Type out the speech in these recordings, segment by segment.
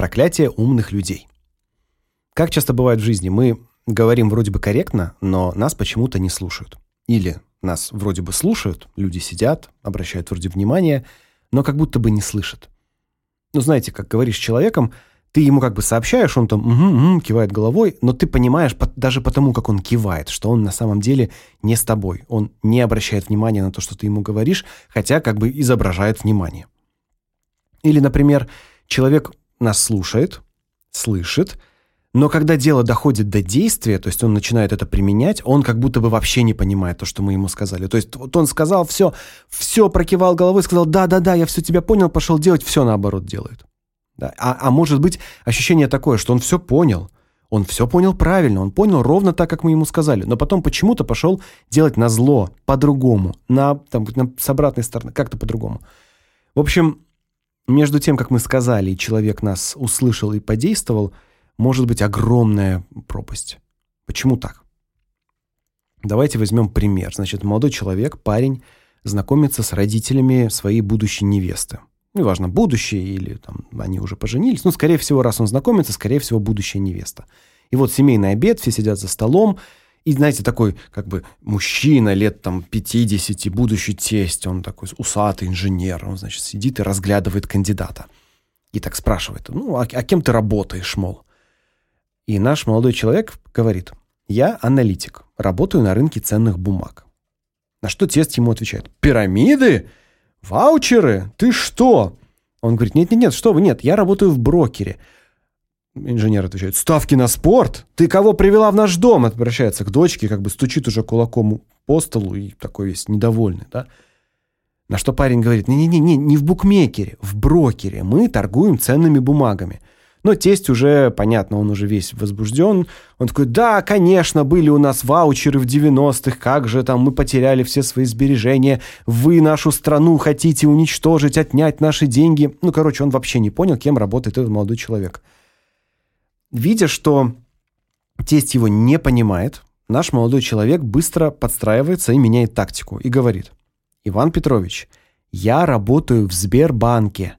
Проклятие умных людей. Как часто бывает в жизни, мы говорим вроде бы корректно, но нас почему-то не слушают. Или нас вроде бы слушают, люди сидят, обращают вроде внимание, но как будто бы не слышат. Ну, знаете, как говоришь с человеком, ты ему как бы сообщаешь, он там угу, угу, кивает головой, но ты понимаешь даже потому, как он кивает, что он на самом деле не с тобой. Он не обращает внимания на то, что ты ему говоришь, хотя как бы изображает внимание. Или, например, человек нас слушает, слышит, но когда дело доходит до действия, то есть он начинает это применять, он как будто бы вообще не понимает то, что мы ему сказали. То есть вот он сказал все, все прокивал головой, сказал: "Да-да-да, я все тебя понял", пошел делать, все наоборот делает. Да. А а может быть, ощущение такое, что он все понял. Он все понял правильно, он понял ровно так, как мы ему сказали, но потом почему-то пошел делать на зло, по-другому, на там на, с обратной стороны, как-то по-другому. В общем, между тем, как мы сказали, человек нас услышал и подействовал, может быть огромная пропасть. Почему так? Давайте возьмем пример. Значит, молодой человек, парень, знакомится с родителями своей будущей невесты. Неважно, будущее или там они уже поженились. Ну, скорее всего, раз он знакомится, скорее всего, будущая невеста. И вот семейный обед, все сидят за столом, и знаете, такой как бы мужчина лет там 50, будущий тесть, он такой усатый инженер, он, значит, сидит и разглядывает кандидата. И так спрашивает: "Ну, а, а кем ты работаешь, мол?" И наш молодой человек говорит: "Я аналитик, работаю на рынке ценных бумаг". На что тесть ему отвечает: "Пирамиды? Ваучеры? Ты что?" Он говорит: "Нет, нет, нет, что вы? Нет, я работаю в брокере". Инженер отвечает: "Ставки на спорт? Ты кого привела в наш дом?" Обращается к дочке, как бы стучит уже кулаком по столу и такой весь недовольный, да? На что парень говорит: "Не-не-не, не в букмекере, в брокере. Мы торгуем ценными бумагами". Но тесть уже, понятно, он уже весь возбужден. Он такой: "Да, конечно, были у нас ваучеры в 90-х. Как же там мы потеряли все свои сбережения. Вы нашу страну хотите уничтожить, отнять наши деньги". Ну, короче, он вообще не понял, кем работает этот молодой человек. Видя, что тесть его не понимает, наш молодой человек быстро подстраивается и меняет тактику и говорит: "Иван Петрович, я работаю в Сбербанке.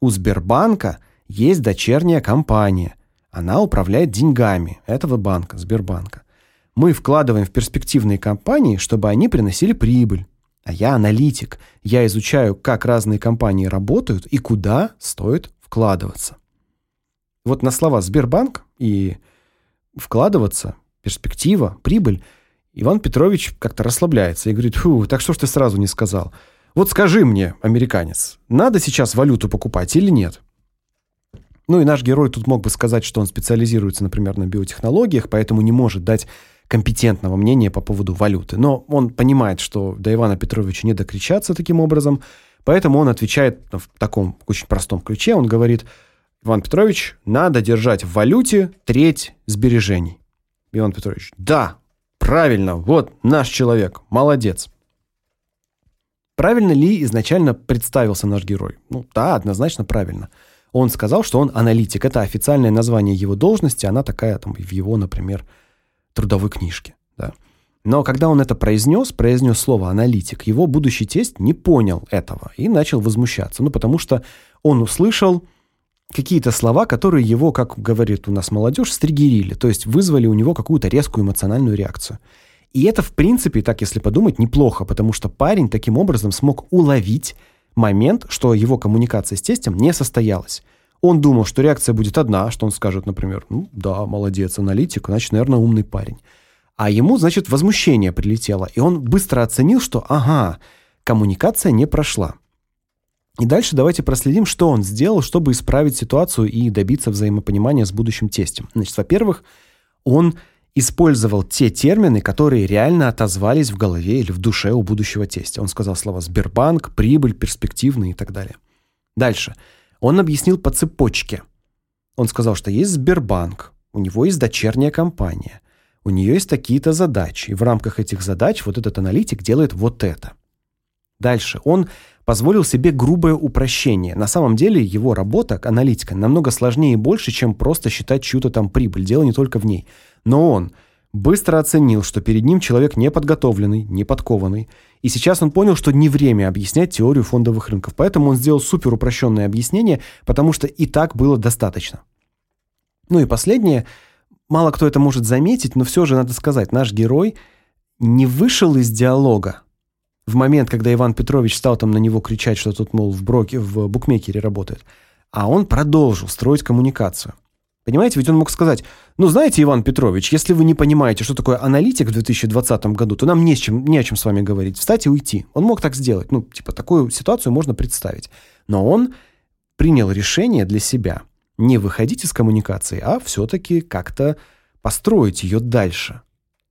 У Сбербанка есть дочерняя компания. Она управляет деньгами этого банка, Сбербанка. Мы вкладываем в перспективные компании, чтобы они приносили прибыль. А я аналитик. Я изучаю, как разные компании работают и куда стоит вкладываться. Вот на слова Сбербанк и вкладываться, перспектива, прибыль, Иван Петрович как-то расслабляется и говорит: "Фу, так что ж ты сразу не сказал? Вот скажи мне, американец, надо сейчас валюту покупать или нет?" Ну и наш герой тут мог бы сказать, что он специализируется, например, на биотехнологиях, поэтому не может дать компетентного мнения по поводу валюты. Но он понимает, что до Ивана Петровича не докричаться таким образом, поэтому он отвечает в таком очень простом ключе. Он говорит: "Иван Петрович, надо держать в валюте треть сбережений". Иван Петрович: "Да, правильно. Вот наш человек. Молодец". Правильно ли изначально представился наш герой? Ну, да, однозначно правильно. Он сказал, что он аналитик. Это официальное название его должности, она такая там в его, например, трудовой книжке, да. Но когда он это произнес, произнес слово аналитик, его будущий тесть не понял этого и начал возмущаться. Ну, потому что он услышал какие-то слова, которые его, как говорит у нас молодежь, стригерили, то есть вызвали у него какую-то резкую эмоциональную реакцию. И это, в принципе, так если подумать, неплохо, потому что парень таким образом смог уловить момент, что его коммуникация с тестем не состоялась. Он думал, что реакция будет одна, что он скажет, например: "Ну, да, молодец, аналитик, значит, наверное, умный парень". А ему, значит, возмущение прилетело, и он быстро оценил, что ага, коммуникация не прошла. И дальше давайте проследим, что он сделал, чтобы исправить ситуацию и добиться взаимопонимания с будущим тестем. Значит, во-первых, он использовал те термины, которые реально отозвались в голове или в душе у будущего тестя. Он сказал слова Сбербанк, прибыль, перспективный и так далее. Дальше. Он объяснил по цепочке. Он сказал, что есть Сбербанк, у него есть дочерняя компания, у нее есть такие-то задачи, и в рамках этих задач вот этот аналитик делает вот это. Дальше. Он позволил себе грубое упрощение. На самом деле его работа аналитика намного сложнее и больше, чем просто считать чью-то там прибыль. Дело не только в ней. Но он быстро оценил, что перед ним человек неподготовленный, неподкованный, и сейчас он понял, что не время объяснять теорию фондовых рынков, поэтому он сделал супер упрощенное объяснение, потому что и так было достаточно. Ну и последнее, мало кто это может заметить, но все же надо сказать, наш герой не вышел из диалога. В момент, когда Иван Петрович стал там на него кричать, что тут, мол, в, броке, в букмекере работает, а он продолжил строить коммуникацию. Понимаете, ведь он мог сказать, ну, знаете, Иван Петрович, если вы не понимаете, что такое аналитик в 2020 году, то нам не, с чем, не о чем с вами говорить. Встать и уйти. Он мог так сделать. Ну, типа, такую ситуацию можно представить. Но он принял решение для себя не выходить из коммуникации, а все-таки как-то построить ее дальше.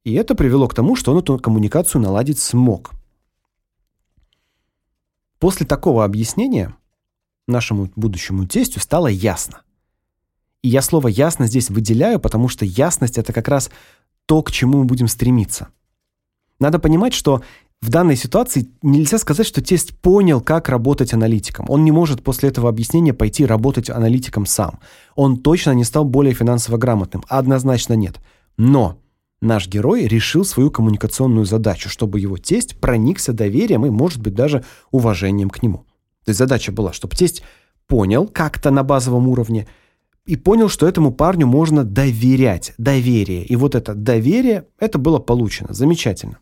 И это привело к тому, что он эту коммуникацию наладить смог. После такого объяснения нашему будущему тестю стало ясно – и я слово «ясно» здесь выделяю, потому что ясность – это как раз то, к чему мы будем стремиться. Надо понимать, что в данной ситуации нельзя сказать, что тесть понял, как работать аналитиком. Он не может после этого объяснения пойти работать аналитиком сам. Он точно не стал более финансово грамотным. Однозначно нет. Но наш герой решил свою коммуникационную задачу, чтобы его тесть проникся доверием и, может быть, даже уважением к нему. То есть задача была, чтобы тесть понял как-то на базовом уровне – и понял, что этому парню можно доверять, доверие. И вот это доверие, это было получено. Замечательно.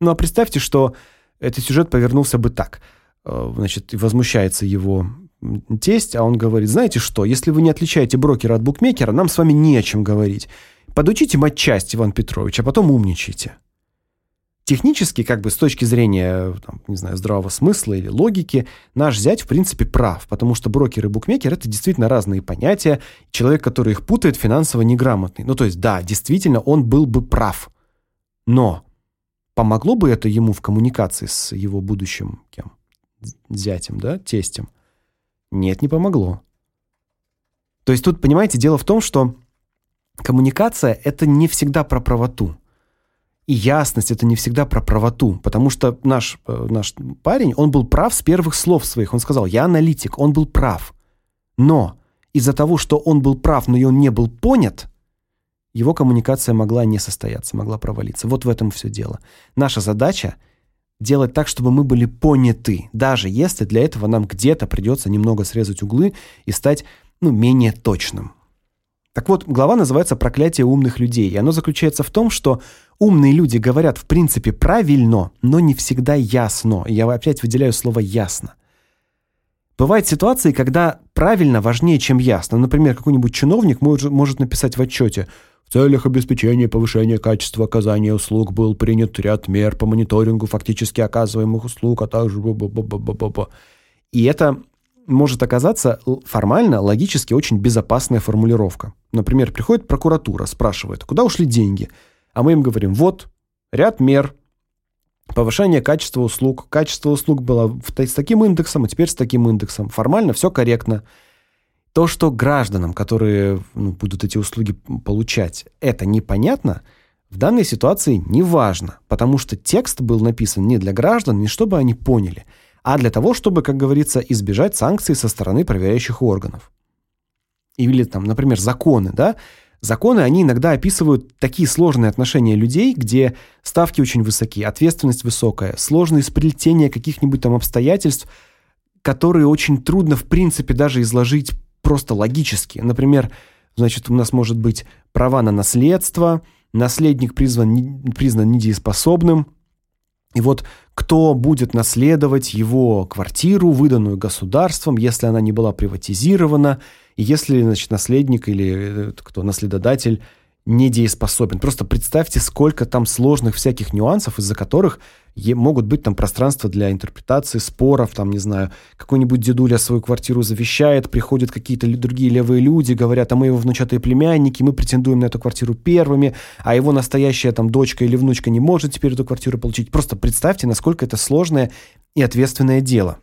Ну а представьте, что этот сюжет повернулся бы так. Э, значит, возмущается его тесть, а он говорит, знаете что, если вы не отличаете брокера от букмекера, нам с вами не о чем говорить. Подучите матчасть, Иван Петрович, а потом умничайте. Технически, как бы с точки зрения, там, не знаю, здравого смысла или логики, наш зять в принципе прав, потому что брокер и букмекер это действительно разные понятия. Человек, который их путает, финансово неграмотный. Ну, то есть, да, действительно, он был бы прав. Но помогло бы это ему в коммуникации с его будущим кем? Зятем, да, тестем? Нет, не помогло. То есть тут, понимаете, дело в том, что коммуникация это не всегда про правоту. И ясность это не всегда про правоту, потому что наш э, наш парень, он был прав с первых слов своих. Он сказал: "Я аналитик". Он был прав. Но из-за того, что он был прав, но и он не был понят, его коммуникация могла не состояться, могла провалиться. Вот в этом все дело. Наша задача делать так, чтобы мы были поняты, даже если для этого нам где-то придется немного срезать углы и стать, ну, менее точным. Так вот, глава называется «Проклятие умных людей», и оно заключается в том, что умные люди говорят в принципе правильно, но не всегда ясно. Я опять выделяю слово «ясно». Бывают ситуации, когда правильно важнее, чем ясно. Например, какой-нибудь чиновник может, может написать в отчете «В целях обеспечения повышения качества оказания услуг был принят ряд мер по мониторингу фактически оказываемых услуг, а также...» И это может оказаться формально, логически очень безопасная формулировка. Например, приходит прокуратура, спрашивает, куда ушли деньги? А мы им говорим, вот, ряд мер, повышение качества услуг. Качество услуг было с таким индексом, а теперь с таким индексом. Формально все корректно. То, что гражданам, которые ну, будут эти услуги получать, это непонятно, в данной ситуации не важно, потому что текст был написан не для граждан, не чтобы они поняли – а для того, чтобы, как говорится, избежать санкций со стороны проверяющих органов. Или там, например, законы, да? Законы, они иногда описывают такие сложные отношения людей, где ставки очень высокие, ответственность высокая, сложные сплетения каких-нибудь там обстоятельств, которые очень трудно в принципе даже изложить просто логически. Например, значит, у нас может быть права на наследство, наследник призван признан недееспособным, и вот кто будет наследовать его квартиру, выданную государством, если она не была приватизирована, и если, значит, наследник или э, кто наследодатель недееспособен. Просто представьте, сколько там сложных всяких нюансов, из-за которых могут быть там пространства для интерпретации, споров, там, не знаю, какой-нибудь дедуля свою квартиру завещает, приходят какие-то другие левые люди, говорят, а мы его внучатые племянники, мы претендуем на эту квартиру первыми, а его настоящая там дочка или внучка не может теперь эту квартиру получить. Просто представьте, насколько это сложное и ответственное дело.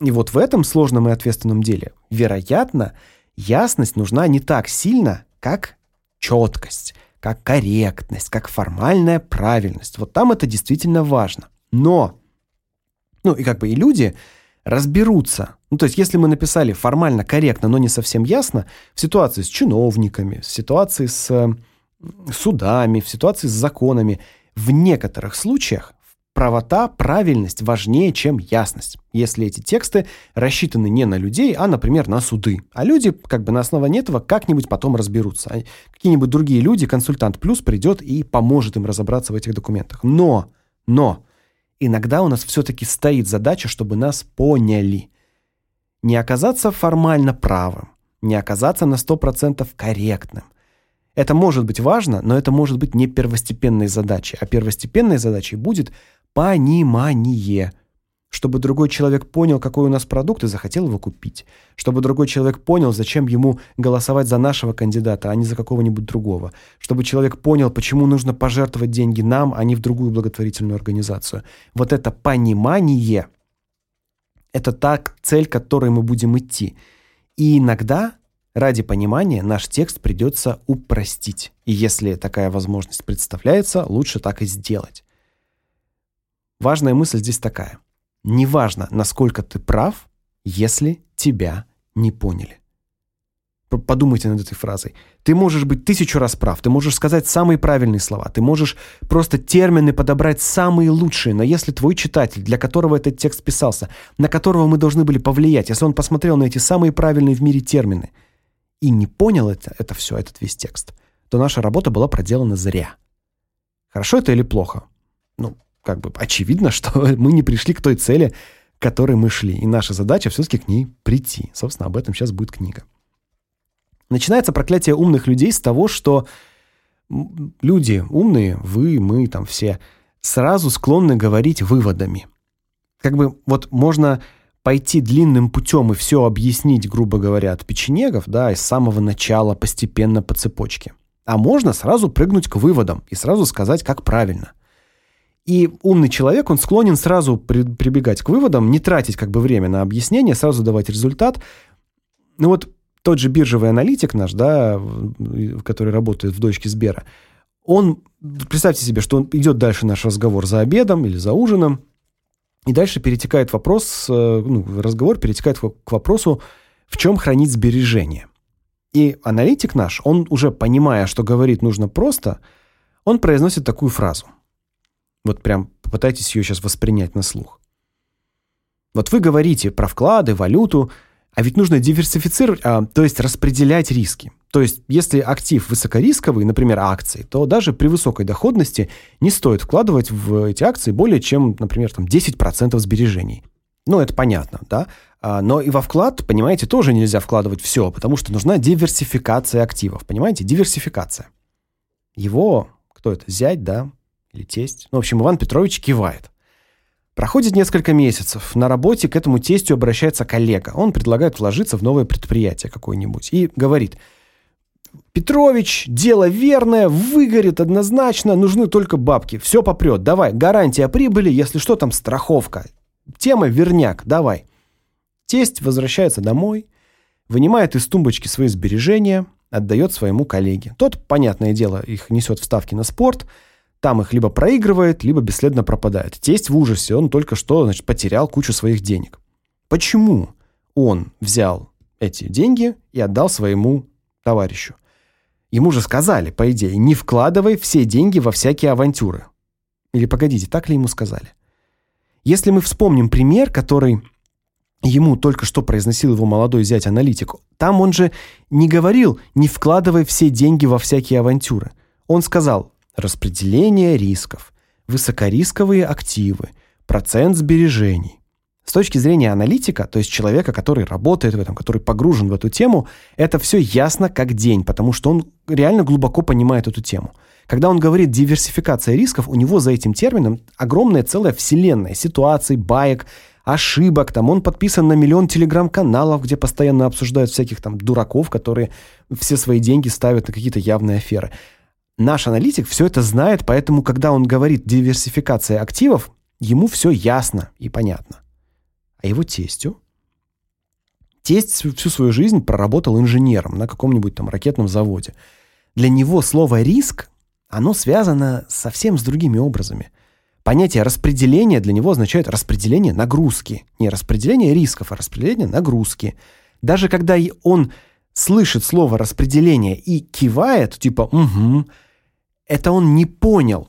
И вот в этом сложном и ответственном деле, вероятно, ясность нужна не так сильно, как четкость, как корректность, как формальная правильность. Вот там это действительно важно. Но ну и как бы и люди разберутся. Ну, то есть, если мы написали формально корректно, но не совсем ясно, в ситуации с чиновниками, в ситуации с судами, в ситуации с законами, в некоторых случаях правота, правильность важнее, чем ясность. Если эти тексты рассчитаны не на людей, а, например, на суды. А люди как бы на основании этого как-нибудь потом разберутся. А какие-нибудь другие люди, консультант плюс придет и поможет им разобраться в этих документах. Но, но иногда у нас все таки стоит задача, чтобы нас поняли. Не оказаться формально правым, не оказаться на 100% корректным. Это может быть важно, но это может быть не первостепенной задачей, а первостепенной задачей будет понимание. Чтобы другой человек понял, какой у нас продукт и захотел его купить. Чтобы другой человек понял, зачем ему голосовать за нашего кандидата, а не за какого-нибудь другого. Чтобы человек понял, почему нужно пожертвовать деньги нам, а не в другую благотворительную организацию. Вот это понимание это та цель, к которой мы будем идти. И иногда ради понимания наш текст придется упростить. И если такая возможность представляется, лучше так и сделать. Важная мысль здесь такая. Неважно, насколько ты прав, если тебя не поняли. Подумайте над этой фразой. Ты можешь быть тысячу раз прав, ты можешь сказать самые правильные слова, ты можешь просто термины подобрать самые лучшие, но если твой читатель, для которого этот текст писался, на которого мы должны были повлиять, если он посмотрел на эти самые правильные в мире термины и не понял это, это все, этот весь текст, то наша работа была проделана зря. Хорошо это или плохо? Ну, как бы очевидно, что мы не пришли к той цели, к которой мы шли. И наша задача все-таки к ней прийти. Собственно, об этом сейчас будет книга. Начинается проклятие умных людей с того, что люди умные, вы, мы, там все, сразу склонны говорить выводами. Как бы вот можно пойти длинным путем и все объяснить, грубо говоря, от печенегов, да, из самого начала, постепенно по цепочке. А можно сразу прыгнуть к выводам и сразу сказать, как правильно. И умный человек, он склонен сразу при, прибегать к выводам, не тратить как бы время на объяснение, сразу давать результат. Ну вот тот же биржевый аналитик наш, да, который работает в дочке Сбера, он, представьте себе, что он идет дальше наш разговор за обедом или за ужином, и дальше перетекает вопрос, э, ну, разговор перетекает к вопросу, в чем хранить сбережения. И аналитик наш, он уже понимая, что говорить нужно просто, он произносит такую фразу. Вот прям попытайтесь ее сейчас воспринять на слух. Вот вы говорите про вклады, валюту, а ведь нужно диверсифицировать, а, то есть распределять риски. То есть, если актив высокорисковый, например, акции, то даже при высокой доходности не стоит вкладывать в эти акции более чем, например, там 10% сбережений. Ну, это понятно, да? А, но и во вклад, понимаете, тоже нельзя вкладывать все, потому что нужна диверсификация активов, понимаете? Диверсификация. Его, кто это, зять, да? Или тесть. Ну, в общем, Иван Петрович кивает. Проходит несколько месяцев. На работе к этому тестю обращается коллега. Он предлагает вложиться в новое предприятие какое-нибудь и говорит: "Петрович, дело верное, выгорит однозначно, нужны только бабки. Все попрет. Давай, гарантия прибыли, если что там страховка. Тема верняк, давай". Тесть возвращается домой, вынимает из тумбочки свои сбережения, отдает своему коллеге. Тот, понятное дело, их несет в ставки на спорт, там их либо проигрывает, либо бесследно пропадает. Тесть в ужасе, он только что, значит, потерял кучу своих денег. Почему он взял эти деньги и отдал своему товарищу? Ему же сказали, по идее, не вкладывай все деньги во всякие авантюры. Или погодите, так ли ему сказали? Если мы вспомним пример, который ему только что произносил его молодой зять-аналитик, там он же не говорил «не вкладывай все деньги во всякие авантюры». Он сказал распределение рисков, высокорисковые активы, процент сбережений. С точки зрения аналитика, то есть человека, который работает в этом, который погружен в эту тему, это все ясно как день, потому что он реально глубоко понимает эту тему. Когда он говорит диверсификация рисков, у него за этим термином огромная целая вселенная ситуаций, баек, ошибок. Там он подписан на миллион телеграм-каналов, где постоянно обсуждают всяких там дураков, которые все свои деньги ставят на какие-то явные аферы. Наш аналитик все это знает, поэтому когда он говорит диверсификация активов, ему все ясно и понятно. А его тестю тесть всю свою жизнь проработал инженером на каком-нибудь там ракетном заводе. Для него слово риск, оно связано совсем с другими образами. Понятие распределения для него означает распределение нагрузки, не распределение рисков, а распределение нагрузки. Даже когда он слышит слово распределение и кивает, типа: "Угу", это он не понял.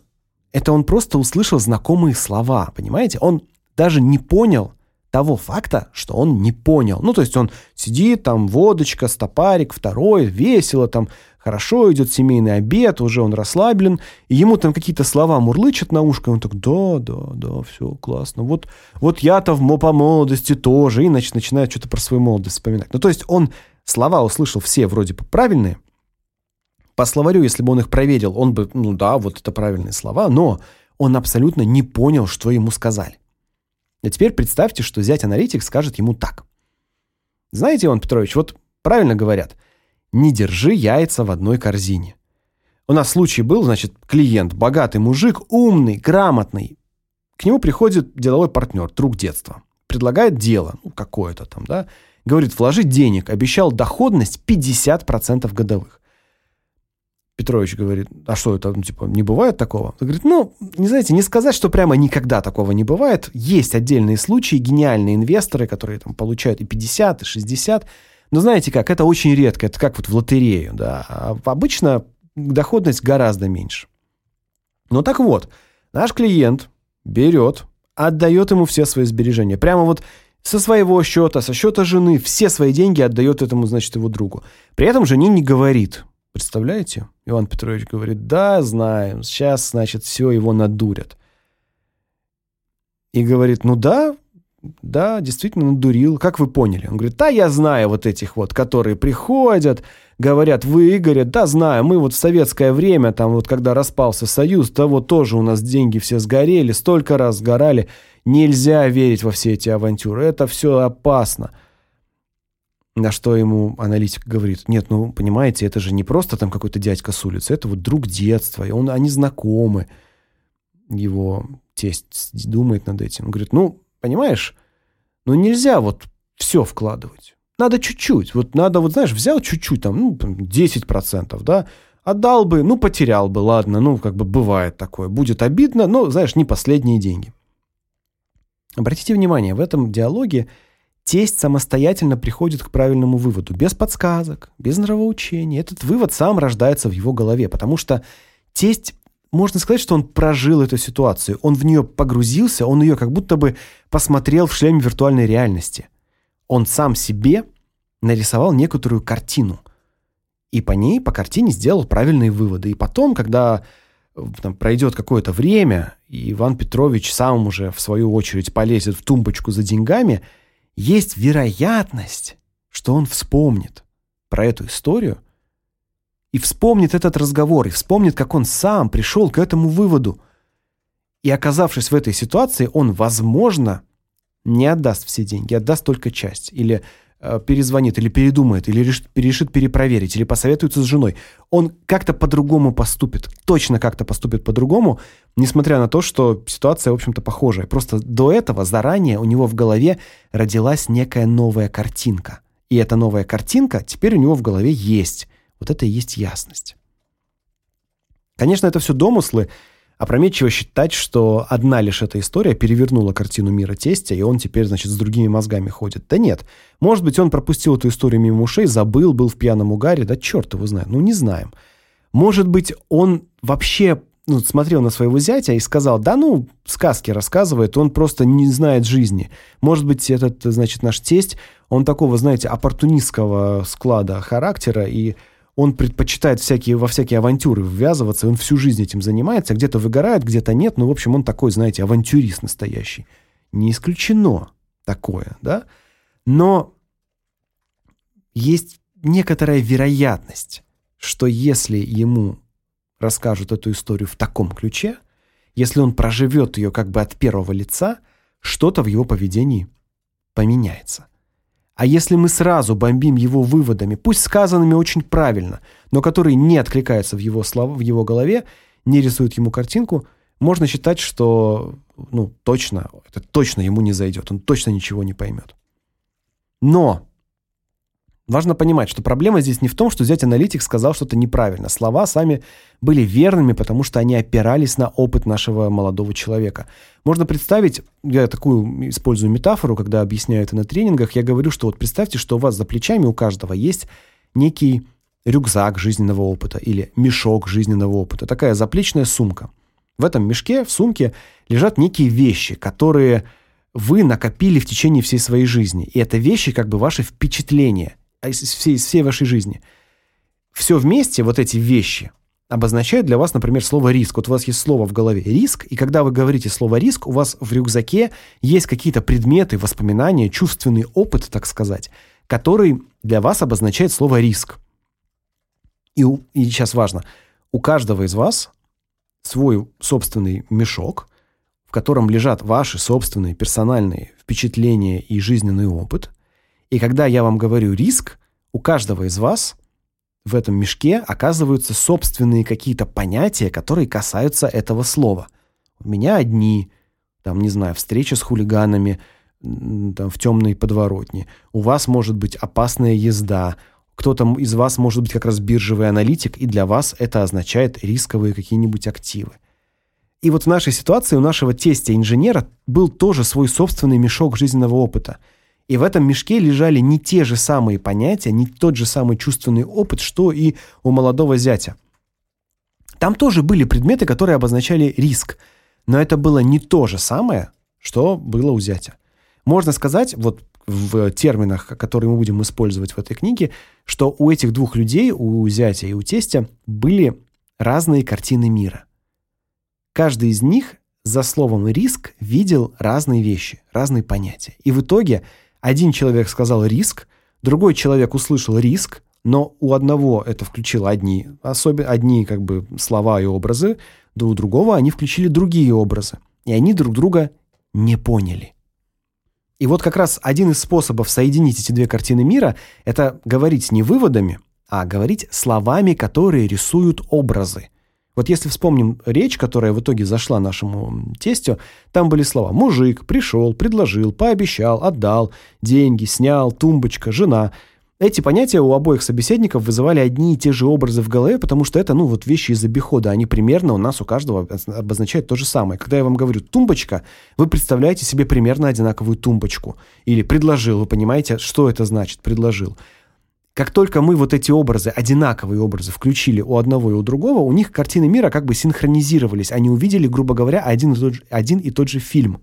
Это он просто услышал знакомые слова, понимаете? Он даже не понял того факта, что он не понял. Ну, то есть он сидит там, водочка, стопарик, второй, весело там, хорошо идет семейный обед, уже он расслаблен, и ему там какие-то слова мурлычат на ушко, и он так, да, да, да, все, классно. Вот, вот я-то в, по молодости тоже, и начинает что-то про свою молодость вспоминать. Ну, то есть он слова услышал все вроде бы правильные, по словарю, если бы он их проверил, он бы, ну да, вот это правильные слова, но он абсолютно не понял, что ему сказали. А теперь представьте, что зять-аналитик скажет ему так. Знаете, Иван Петрович, вот правильно говорят, не держи яйца в одной корзине. У нас случай был, значит, клиент, богатый мужик, умный, грамотный. К нему приходит деловой партнер, друг детства. Предлагает дело, ну, какое-то там, да. Говорит, вложить денег, обещал доходность 50% годовых. Петрович говорит, а что это, ну, типа, не бывает такого? Он говорит, ну, не знаете, не сказать, что прямо никогда такого не бывает. Есть отдельные случаи, гениальные инвесторы, которые там получают и 50, и 60. Но знаете как, это очень редко, это как вот в лотерею, да. А обычно доходность гораздо меньше. Ну так вот, наш клиент берет, отдает ему все свои сбережения. Прямо вот со своего счета, со счета жены, все свои деньги отдает этому, значит, его другу. При этом жене не говорит – Представляете? Иван Петрович говорит, да, знаем, сейчас, значит, все его надурят. И говорит, ну да, да, действительно надурил. Как вы поняли? Он говорит, да, я знаю вот этих вот, которые приходят, говорят, вы, Игорь, да, знаю, мы вот в советское время, там вот когда распался Союз, то вот тоже у нас деньги все сгорели, столько раз сгорали. Нельзя верить во все эти авантюры, это все опасно. На что ему аналитик говорит, нет, ну, понимаете, это же не просто там какой-то дядька с улицы, это вот друг детства, и он, они знакомы. Его тесть думает над этим. Он говорит, ну, понимаешь, ну нельзя вот все вкладывать. Надо чуть-чуть. Вот надо, вот знаешь, взял чуть-чуть, там, ну, 10%, да, отдал бы, ну, потерял бы, ладно, ну, как бы бывает такое. Будет обидно, но, знаешь, не последние деньги. Обратите внимание, в этом диалоге тесть самостоятельно приходит к правильному выводу, без подсказок, без нравоучения. Этот вывод сам рождается в его голове, потому что тесть, можно сказать, что он прожил эту ситуацию, он в нее погрузился, он ее как будто бы посмотрел в шлеме виртуальной реальности. Он сам себе нарисовал некоторую картину. И по ней, по картине сделал правильные выводы. И потом, когда там, пройдет какое-то время, и Иван Петрович сам уже, в свою очередь, полезет в тумбочку за деньгами – есть вероятность, что он вспомнит про эту историю и вспомнит этот разговор, и вспомнит, как он сам пришел к этому выводу. И оказавшись в этой ситуации, он, возможно, не отдаст все деньги, отдаст только часть или перезвонит или передумает, или решит, решит перепроверить, или посоветуется с женой, он как-то по-другому поступит, точно как-то поступит по-другому, несмотря на то, что ситуация, в общем-то, похожая. Просто до этого заранее у него в голове родилась некая новая картинка. И эта новая картинка теперь у него в голове есть. Вот это и есть ясность. Конечно, это все домыслы, Опрометчиво считать, что одна лишь эта история перевернула картину мира тестя, и он теперь, значит, с другими мозгами ходит. Да нет. Может быть, он пропустил эту историю мимо ушей, забыл, был в пьяном угаре, да черт его знает. Ну, не знаем. Может быть, он вообще ну, смотрел на своего зятя и сказал, да ну, сказки рассказывает, он просто не знает жизни. Может быть, этот, значит, наш тесть, он такого, знаете, оппортунистского склада характера, и он предпочитает всякие, во всякие авантюры ввязываться, он всю жизнь этим занимается, где-то выгорает, где-то нет, ну, в общем, он такой, знаете, авантюрист настоящий. Не исключено такое, да? Но есть некоторая вероятность, что если ему расскажут эту историю в таком ключе, если он проживет ее как бы от первого лица, что-то в его поведении поменяется. А если мы сразу бомбим его выводами, пусть сказанными очень правильно, но которые не откликаются в его слова, в его голове, не рисуют ему картинку, можно считать, что ну, точно, это точно ему не зайдет, он точно ничего не поймет. Но Важно понимать, что проблема здесь не в том, что зять-аналитик сказал что-то неправильно. Слова сами были верными, потому что они опирались на опыт нашего молодого человека. Можно представить, я такую использую метафору, когда объясняю это на тренингах, я говорю, что вот представьте, что у вас за плечами у каждого есть некий рюкзак жизненного опыта или мешок жизненного опыта, такая заплечная сумка. В этом мешке, в сумке лежат некие вещи, которые вы накопили в течение всей своей жизни. И это вещи как бы ваши впечатления из всей, из всей вашей жизни. Все вместе, вот эти вещи, обозначают для вас, например, слово риск. Вот у вас есть слово в голове риск, и когда вы говорите слово риск, у вас в рюкзаке есть какие-то предметы, воспоминания, чувственный опыт, так сказать, который для вас обозначает слово риск. И, и сейчас важно, у каждого из вас свой собственный мешок, в котором лежат ваши собственные персональные впечатления и жизненный опыт. И когда я вам говорю риск, у каждого из вас в этом мешке оказываются собственные какие-то понятия, которые касаются этого слова. У меня одни, там, не знаю, встреча с хулиганами там, в темной подворотне. У вас может быть опасная езда. Кто-то из вас может быть как раз биржевый аналитик, и для вас это означает рисковые какие-нибудь активы. И вот в нашей ситуации у нашего тестя-инженера был тоже свой собственный мешок жизненного опыта. И в этом мешке лежали не те же самые понятия, не тот же самый чувственный опыт, что и у молодого зятя. Там тоже были предметы, которые обозначали риск, но это было не то же самое, что было у зятя. Можно сказать, вот в терминах, которые мы будем использовать в этой книге, что у этих двух людей, у зятя и у тестя, были разные картины мира. Каждый из них за словом риск видел разные вещи, разные понятия. И в итоге один человек сказал риск, другой человек услышал риск, но у одного это включило одни, особенно одни как бы слова и образы, да у другого они включили другие образы, и они друг друга не поняли. И вот как раз один из способов соединить эти две картины мира это говорить не выводами, а говорить словами, которые рисуют образы. Вот если вспомним речь, которая в итоге зашла нашему тестю, там были слова «мужик», «пришел», «предложил», «пообещал», «отдал», «деньги», «снял», «тумбочка», «жена». Эти понятия у обоих собеседников вызывали одни и те же образы в голове, потому что это, ну, вот вещи из обихода, они примерно у нас у каждого обозначают то же самое. Когда я вам говорю «тумбочка», вы представляете себе примерно одинаковую тумбочку. Или «предложил», вы понимаете, что это значит «предложил». Как только мы вот эти образы, одинаковые образы включили у одного и у другого, у них картины мира как бы синхронизировались. Они увидели, грубо говоря, один и тот же, один и тот же фильм.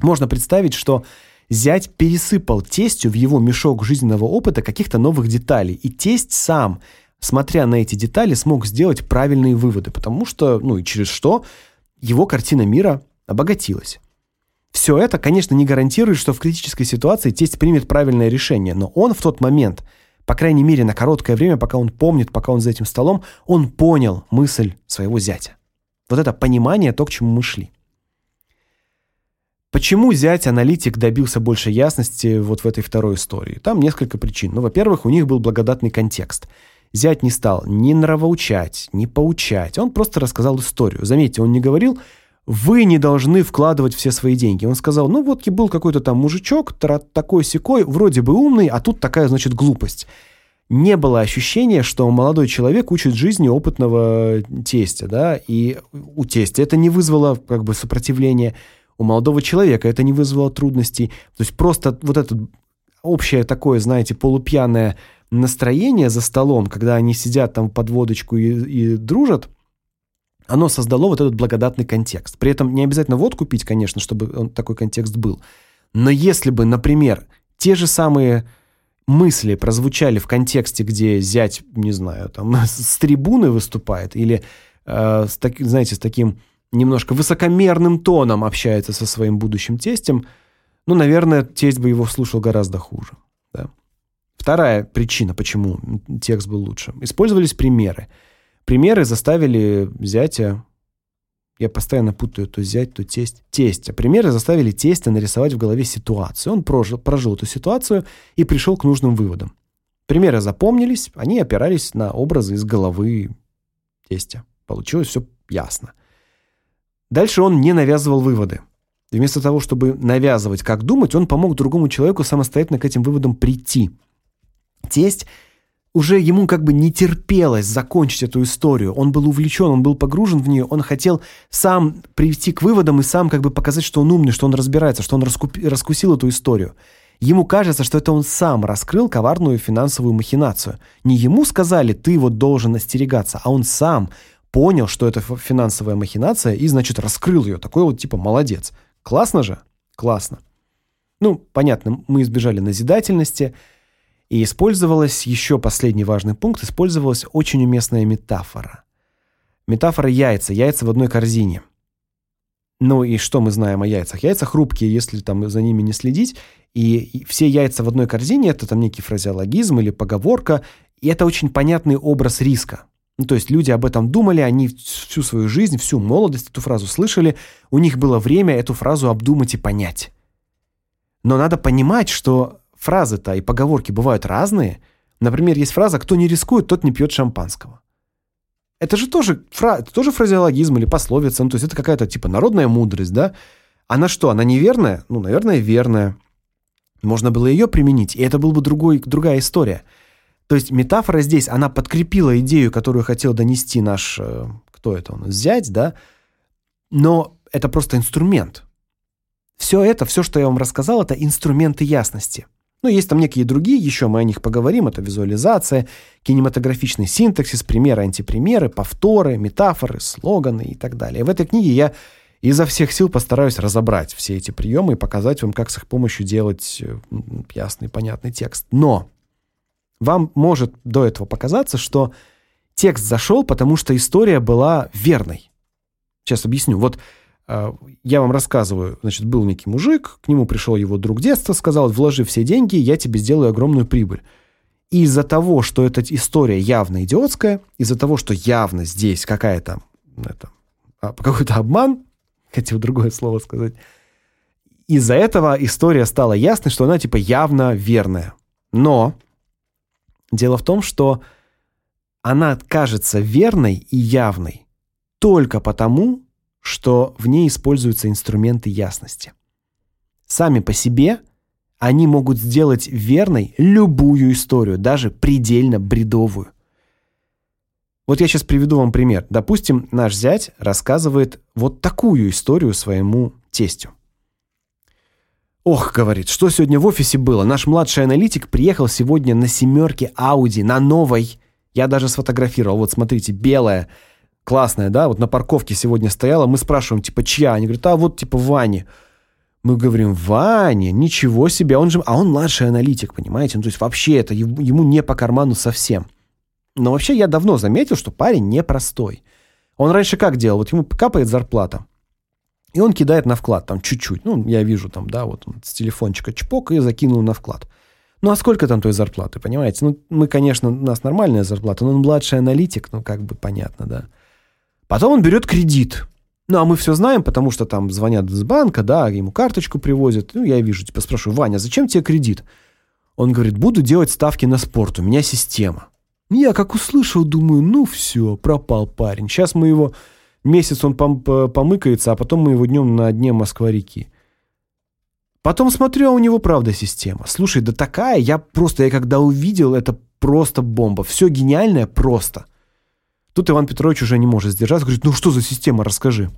Можно представить, что зять пересыпал тестю в его мешок жизненного опыта каких-то новых деталей, и тесть сам, смотря на эти детали, смог сделать правильные выводы, потому что, ну и через что его картина мира обогатилась. Все это, конечно, не гарантирует, что в критической ситуации тесть примет правильное решение, но он в тот момент – по крайней мере, на короткое время, пока он помнит, пока он за этим столом, он понял мысль своего зятя. Вот это понимание, то, к чему мы шли. Почему зять-аналитик добился больше ясности вот в этой второй истории? Там несколько причин. Ну, во-первых, у них был благодатный контекст. Зять не стал ни нравоучать, ни поучать. Он просто рассказал историю. Заметьте, он не говорил вы не должны вкладывать все свои деньги. Он сказал, ну вот был какой-то там мужичок, такой-сякой, вроде бы умный, а тут такая, значит, глупость. Не было ощущения, что молодой человек учит жизни опытного тестя, да, и у тестя это не вызвало как бы сопротивления, у молодого человека это не вызвало трудностей. То есть просто вот это общее такое, знаете, полупьяное настроение за столом, когда они сидят там под водочку и, и дружат, оно создало вот этот благодатный контекст. При этом не обязательно водку пить, конечно, чтобы он такой контекст был. Но если бы, например, те же самые мысли прозвучали в контексте, где зять, не знаю, там с трибуны выступает или э, с так, знаете, с таким немножко высокомерным тоном общается со своим будущим тестем, ну, наверное, тесть бы его слушал гораздо хуже, да. Вторая причина, почему текст был лучше. Использовались примеры. Примеры заставили зятя я постоянно путаю то зять, то тесть. Тестя. Примеры заставили тестя нарисовать в голове ситуацию. Он прожил, прожил эту ситуацию и пришел к нужным выводам. Примеры запомнились, они опирались на образы из головы тестя. Получилось все ясно. Дальше он не навязывал выводы. Вместо того, чтобы навязывать, как думать, он помог другому человеку самостоятельно к этим выводам прийти. Тесть уже ему как бы не терпелось закончить эту историю. Он был увлечен, он был погружен в нее, он хотел сам прийти к выводам и сам как бы показать, что он умный, что он разбирается, что он раскуп... раскусил эту историю. Ему кажется, что это он сам раскрыл коварную финансовую махинацию. Не ему сказали, ты вот должен остерегаться, а он сам понял, что это финансовая махинация и, значит, раскрыл ее. Такой вот типа молодец. Классно же? Классно. Ну, понятно, мы избежали назидательности, и использовалась еще последний важный пункт, использовалась очень уместная метафора. Метафора яйца, яйца в одной корзине. Ну и что мы знаем о яйцах? Яйца хрупкие, если там за ними не следить, и все яйца в одной корзине это там некий фразеологизм или поговорка, и это очень понятный образ риска. Ну, то есть люди об этом думали, они всю свою жизнь, всю молодость эту фразу слышали, у них было время эту фразу обдумать и понять. Но надо понимать, что фразы-то и поговорки бывают разные. Например, есть фраза «кто не рискует, тот не пьет шампанского». Это же тоже, фра это тоже фразеологизм или пословица, ну, то есть это какая-то типа народная мудрость, да? Она что, она неверная? Ну, наверное, верная. Можно было ее применить, и это был бы другой, другая история. То есть метафора здесь, она подкрепила идею, которую хотел донести наш, э, кто это у нас, зять, да? Но это просто инструмент. Все это, все, что я вам рассказал, это инструменты ясности. Ну, есть там некие другие, еще мы о них поговорим. Это визуализация, кинематографичный синтаксис, примеры, антипримеры, повторы, метафоры, слоганы и так далее. В этой книге я изо всех сил постараюсь разобрать все эти приемы и показать вам, как с их помощью делать э, ясный, понятный текст. Но вам может до этого показаться, что текст зашел, потому что история была верной. Сейчас объясню. Вот я вам рассказываю, значит, был некий мужик, к нему пришел его друг детства, сказал, вложи все деньги, я тебе сделаю огромную прибыль. И из-за того, что эта история явно идиотская, из-за того, что явно здесь какая-то, это, а, какой-то обман, хотел другое слово сказать, из-за этого история стала ясной, что она типа явно верная. Но дело в том, что она кажется верной и явной только потому, что в ней используются инструменты ясности. Сами по себе они могут сделать верной любую историю, даже предельно бредовую. Вот я сейчас приведу вам пример. Допустим, наш зять рассказывает вот такую историю своему тестю. Ох, говорит, что сегодня в офисе было? Наш младший аналитик приехал сегодня на семерке Audi, на новой. Я даже сфотографировал. Вот смотрите, белая классная, да, вот на парковке сегодня стояла, мы спрашиваем, типа, чья? Они говорят, а вот, типа, Вани. Мы говорим, Ваня, ничего себе, он же, а он младший аналитик, понимаете? Ну, то есть вообще это ему не по карману совсем. Но вообще я давно заметил, что парень непростой. Он раньше как делал? Вот ему капает зарплата, и он кидает на вклад там чуть-чуть. Ну, я вижу там, да, вот он с телефончика чпок и закинул на вклад. Ну, а сколько там той зарплаты, понимаете? Ну, мы, конечно, у нас нормальная зарплата, но он младший аналитик, ну, как бы понятно, да. Потом он берет кредит. Ну, а мы все знаем, потому что там звонят из банка, да, ему карточку привозят. Ну, я вижу, типа спрашиваю, Ваня, зачем тебе кредит? Он говорит, буду делать ставки на спорт, у меня система. Я как услышал, думаю, ну все, пропал парень. Сейчас мы его, месяц он пом помыкается, а потом мы его днем на дне Москва-реки. Потом смотрю, а у него правда система. Слушай, да такая, я просто, я когда увидел, это просто бомба. Все гениальное просто. Тут Иван Петрович уже не может сдержаться, говорит, ну что за система, расскажи.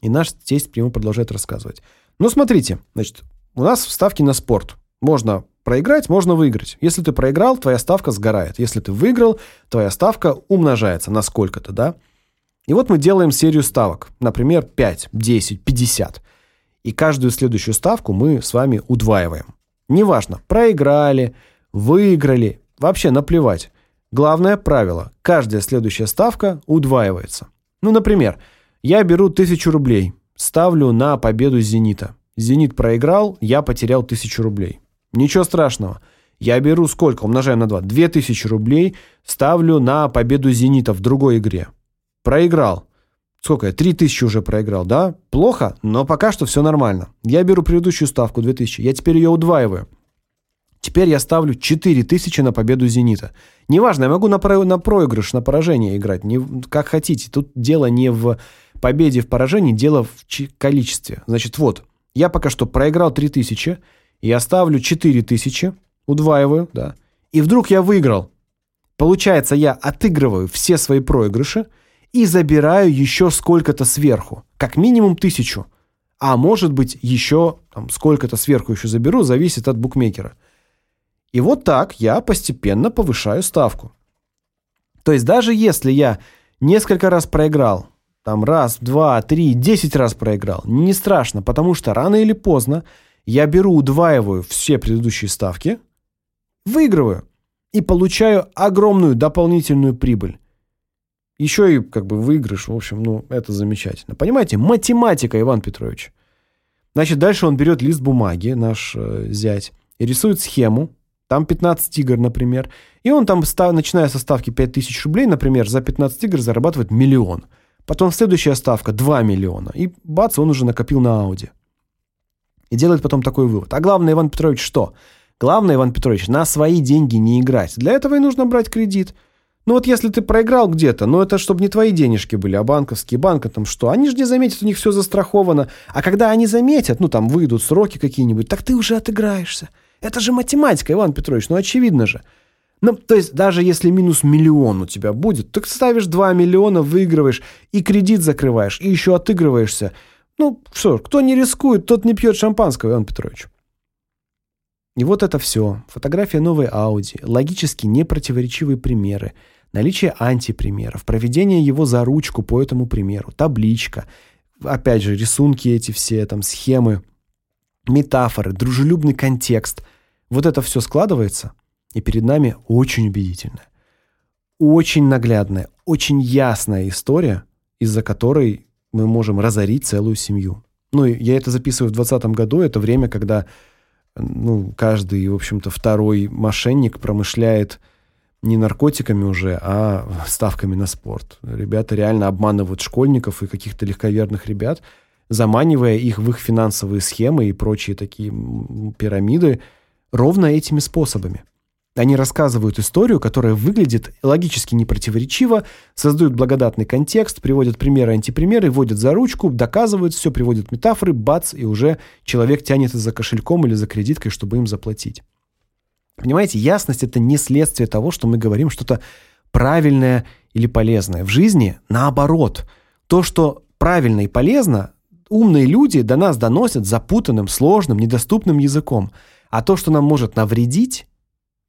И наш тесть прямо продолжает рассказывать. Ну, смотрите, значит, у нас ставки на спорт. Можно проиграть, можно выиграть. Если ты проиграл, твоя ставка сгорает. Если ты выиграл, твоя ставка умножается на сколько-то, да? И вот мы делаем серию ставок. Например, 5, 10, 50. И каждую следующую ставку мы с вами удваиваем. Неважно, проиграли, выиграли, вообще наплевать. Главное правило – каждая следующая ставка удваивается. Ну, например, я беру тысячу рублей, ставлю на победу «Зенита». «Зенит» проиграл, я потерял тысячу рублей. Ничего страшного. Я беру сколько? Умножаю на 2. 2000 рублей ставлю на победу «Зенита» в другой игре. Проиграл. Сколько я? 3000 уже проиграл, да? Плохо, но пока что все нормально. Я беру предыдущую ставку 2000, я теперь ее удваиваю. Теперь я ставлю 4000 на победу «Зенита». Неважно, я могу на, про, на проигрыш, на поражение играть, не, как хотите. Тут дело не в победе, в поражении, дело в количестве. Значит, вот, я пока что проиграл 3000, я ставлю 4000, удваиваю, да, и вдруг я выиграл. Получается, я отыгрываю все свои проигрыши и забираю еще сколько-то сверху, как минимум тысячу. А может быть, еще сколько-то сверху еще заберу, зависит от букмекера. И вот так я постепенно повышаю ставку. То есть даже если я несколько раз проиграл, там раз, два, три, десять раз проиграл, не страшно, потому что рано или поздно я беру, удваиваю все предыдущие ставки, выигрываю и получаю огромную дополнительную прибыль. Еще и как бы выигрыш, в общем, ну, это замечательно. Понимаете, математика, Иван Петрович. Значит, дальше он берет лист бумаги, наш э, зять, и рисует схему, там 15 игр, например. И он там, начиная со ставки 5000 рублей, например, за 15 игр зарабатывает миллион. Потом следующая ставка 2 миллиона. И бац, он уже накопил на Ауди. И делает потом такой вывод. А главное, Иван Петрович, что? Главное, Иван Петрович, на свои деньги не играть. Для этого и нужно брать кредит. Ну вот если ты проиграл где-то, ну это чтобы не твои денежки были, а банковские, банка там что? Они же не заметят, у них все застраховано. А когда они заметят, ну там выйдут сроки какие-нибудь, так ты уже отыграешься. Это же математика, Иван Петрович, ну очевидно же. Ну, то есть даже если минус миллион у тебя будет, ты ставишь 2 миллиона, выигрываешь, и кредит закрываешь, и еще отыгрываешься. Ну, что, кто не рискует, тот не пьет шампанского, Иван Петрович. И вот это все. Фотография новой Audi, логически непротиворечивые примеры, наличие антипримеров, проведение его за ручку по этому примеру, табличка, опять же, рисунки эти все, там, схемы, метафоры, дружелюбный контекст – вот это все складывается, и перед нами очень убедительная, очень наглядная, очень ясная история, из-за которой мы можем разорить целую семью. Ну, я это записываю в 2020 году, это время, когда ну, каждый, в общем-то, второй мошенник промышляет не наркотиками уже, а ставками на спорт. Ребята реально обманывают школьников и каких-то легковерных ребят, заманивая их в их финансовые схемы и прочие такие пирамиды, ровно этими способами. Они рассказывают историю, которая выглядит логически непротиворечиво, создают благодатный контекст, приводят примеры, антипримеры, вводят за ручку, доказывают все, приводят метафоры, бац, и уже человек тянется за кошельком или за кредиткой, чтобы им заплатить. Понимаете, ясность – это не следствие того, что мы говорим что-то правильное или полезное. В жизни наоборот. То, что правильно и полезно, умные люди до нас доносят запутанным, сложным, недоступным языком – а то, что нам может навредить,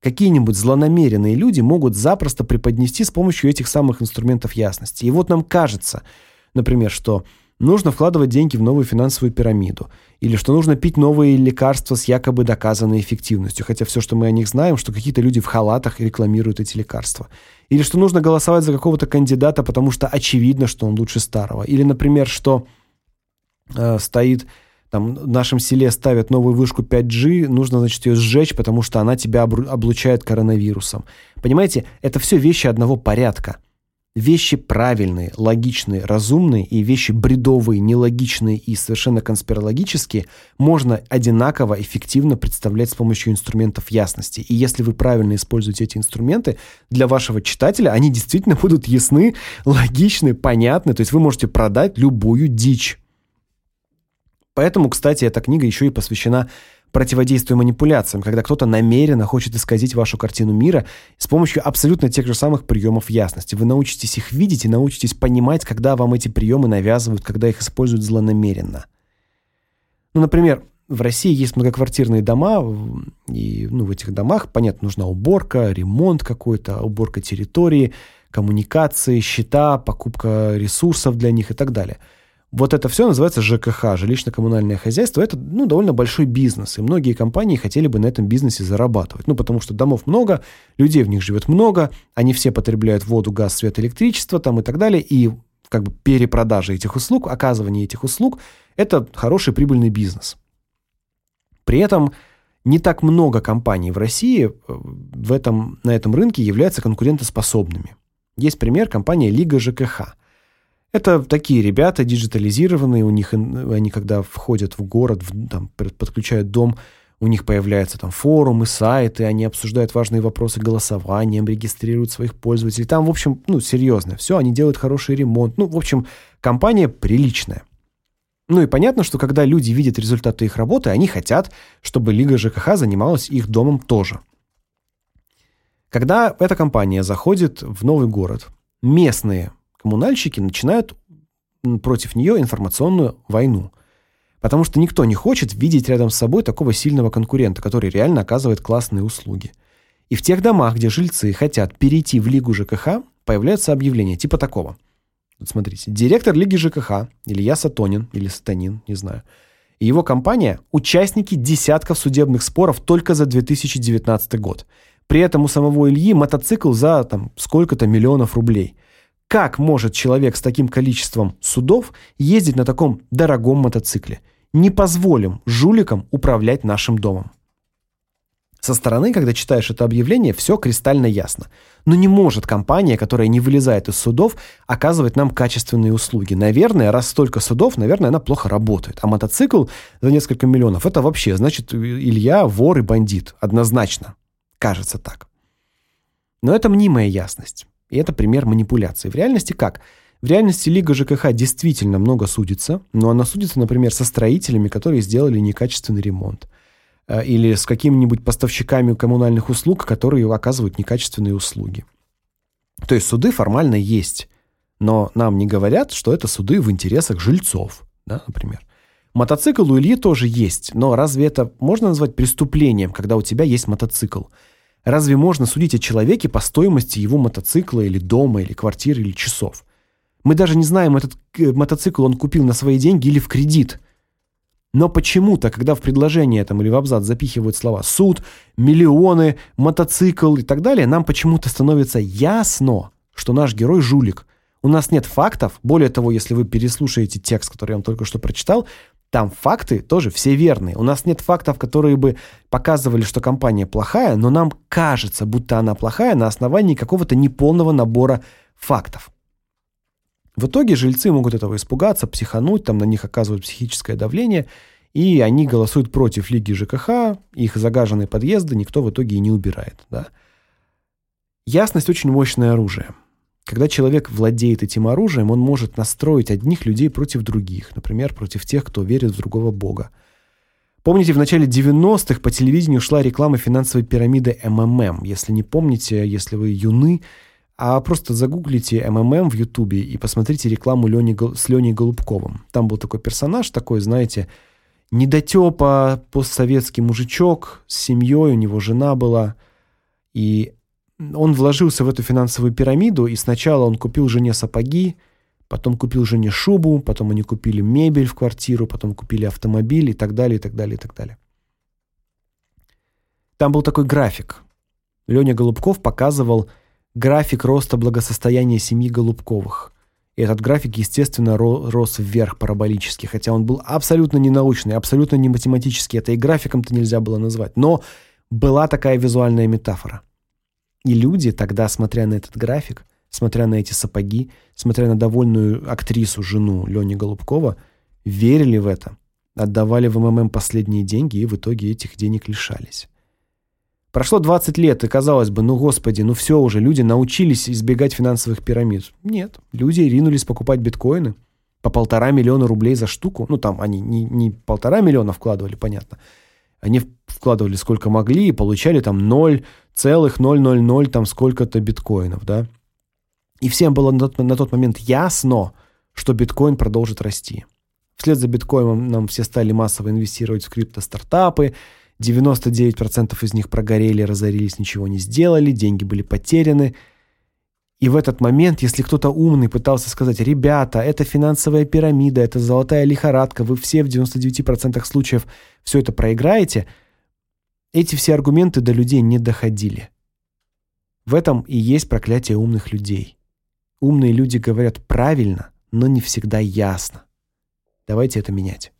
какие-нибудь злонамеренные люди могут запросто преподнести с помощью этих самых инструментов ясности. И вот нам кажется, например, что нужно вкладывать деньги в новую финансовую пирамиду, или что нужно пить новые лекарства с якобы доказанной эффективностью, хотя все, что мы о них знаем, что какие-то люди в халатах рекламируют эти лекарства. Или что нужно голосовать за какого-то кандидата, потому что очевидно, что он лучше старого. Или, например, что э, стоит там в нашем селе ставят новую вышку 5G, нужно, значит, ее сжечь, потому что она тебя облучает коронавирусом. Понимаете, это все вещи одного порядка. Вещи правильные, логичные, разумные и вещи бредовые, нелогичные и совершенно конспирологические можно одинаково эффективно представлять с помощью инструментов ясности. И если вы правильно используете эти инструменты, для вашего читателя они действительно будут ясны, логичны, понятны. То есть вы можете продать любую дичь. Поэтому, кстати, эта книга еще и посвящена противодействию манипуляциям, когда кто-то намеренно хочет исказить вашу картину мира с помощью абсолютно тех же самых приемов ясности. Вы научитесь их видеть и научитесь понимать, когда вам эти приемы навязывают, когда их используют злонамеренно. Ну, например, в России есть многоквартирные дома, и ну, в этих домах, понятно, нужна уборка, ремонт какой-то, уборка территории, коммуникации, счета, покупка ресурсов для них и так далее – вот это все называется ЖКХ, жилищно-коммунальное хозяйство. Это ну, довольно большой бизнес, и многие компании хотели бы на этом бизнесе зарабатывать. Ну, потому что домов много, людей в них живет много, они все потребляют воду, газ, свет, электричество там и так далее, и как бы перепродажа этих услуг, оказывание этих услуг – это хороший прибыльный бизнес. При этом не так много компаний в России э, в этом, на этом рынке являются конкурентоспособными. Есть пример компания Лига ЖКХ – это такие ребята диджитализированные, у них они когда входят в город, в, там подключают дом, у них появляются там форумы, сайты, они обсуждают важные вопросы голосованием, регистрируют своих пользователей. Там, в общем, ну, серьезно, все, они делают хороший ремонт. Ну, в общем, компания приличная. Ну и понятно, что когда люди видят результаты их работы, они хотят, чтобы Лига ЖКХ занималась их домом тоже. Когда эта компания заходит в новый город, местные коммунальщики начинают против нее информационную войну. Потому что никто не хочет видеть рядом с собой такого сильного конкурента, который реально оказывает классные услуги. И в тех домах, где жильцы хотят перейти в лигу ЖКХ, появляются объявления типа такого. Вот смотрите, директор лиги ЖКХ Илья Сатонин или Сатанин, не знаю, и его компания – участники десятков судебных споров только за 2019 год. При этом у самого Ильи мотоцикл за там сколько-то миллионов рублей. Как может человек с таким количеством судов ездить на таком дорогом мотоцикле? Не позволим жуликам управлять нашим домом. Со стороны, когда читаешь это объявление, все кристально ясно. Но не может компания, которая не вылезает из судов, оказывать нам качественные услуги. Наверное, раз столько судов, наверное, она плохо работает. А мотоцикл за несколько миллионов это вообще, значит, Илья вор и бандит, однозначно. Кажется так. Но это мнимая ясность. И это пример манипуляции. В реальности как? В реальности Лига ЖКХ действительно много судится, но она судится, например, со строителями, которые сделали некачественный ремонт. Э, или с какими-нибудь поставщиками коммунальных услуг, которые оказывают некачественные услуги. То есть суды формально есть, но нам не говорят, что это суды в интересах жильцов, да, например. Мотоцикл у Ильи тоже есть, но разве это можно назвать преступлением, когда у тебя есть мотоцикл? Разве можно судить о человеке по стоимости его мотоцикла или дома, или квартиры, или часов? Мы даже не знаем, этот э, мотоцикл он купил на свои деньги или в кредит. Но почему-то, когда в предложение там или в абзац запихивают слова суд, миллионы, мотоцикл и так далее, нам почему-то становится ясно, что наш герой жулик. У нас нет фактов. Более того, если вы переслушаете текст, который я вам только что прочитал, там факты тоже все верные. У нас нет фактов, которые бы показывали, что компания плохая, но нам кажется, будто она плохая на основании какого-то неполного набора фактов. В итоге жильцы могут этого испугаться, психануть, там на них оказывают психическое давление, и они голосуют против лиги ЖКХ, их загаженные подъезды никто в итоге и не убирает, да. Ясность очень мощное оружие. Когда человек владеет этим оружием, он может настроить одних людей против других, например, против тех, кто верит в другого бога. Помните, в начале 90-х по телевидению шла реклама финансовой пирамиды МММ. Если не помните, если вы юны, а просто загуглите МММ в Ютубе и посмотрите рекламу Лёни, с Леней Голубковым. Там был такой персонаж, такой, знаете, недотепа, постсоветский мужичок с семьей, у него жена была. И он вложился в эту финансовую пирамиду, и сначала он купил жене сапоги, потом купил жене шубу, потом они купили мебель в квартиру, потом купили автомобиль и так далее, и так далее, и так далее. Там был такой график. Леня Голубков показывал график роста благосостояния семьи Голубковых. И этот график, естественно, рос вверх параболически, хотя он был абсолютно не научный, абсолютно не математический. Это и графиком-то нельзя было назвать. Но была такая визуальная метафора. И люди тогда, смотря на этот график, смотря на эти сапоги, смотря на довольную актрису, жену Лёни Голубкова, верили в это, отдавали в МММ последние деньги и в итоге этих денег лишались. Прошло 20 лет, и казалось бы, ну господи, ну все уже, люди научились избегать финансовых пирамид. Нет, люди ринулись покупать биткоины по полтора миллиона рублей за штуку. Ну там они не, не полтора миллиона вкладывали, понятно. Они вкладывали сколько могли и получали там 0,000 там сколько-то биткоинов, да. И всем было на тот, на тот момент ясно, что биткоин продолжит расти. Вслед за биткоином нам все стали массово инвестировать в крипто-стартапы, 99% из них прогорели, разорились, ничего не сделали, деньги были потеряны. И в этот момент, если кто-то умный пытался сказать, ребята, это финансовая пирамида, это золотая лихорадка, вы все в 99% случаев все это проиграете, эти все аргументы до людей не доходили. В этом и есть проклятие умных людей. Умные люди говорят правильно, но не всегда ясно. Давайте это менять.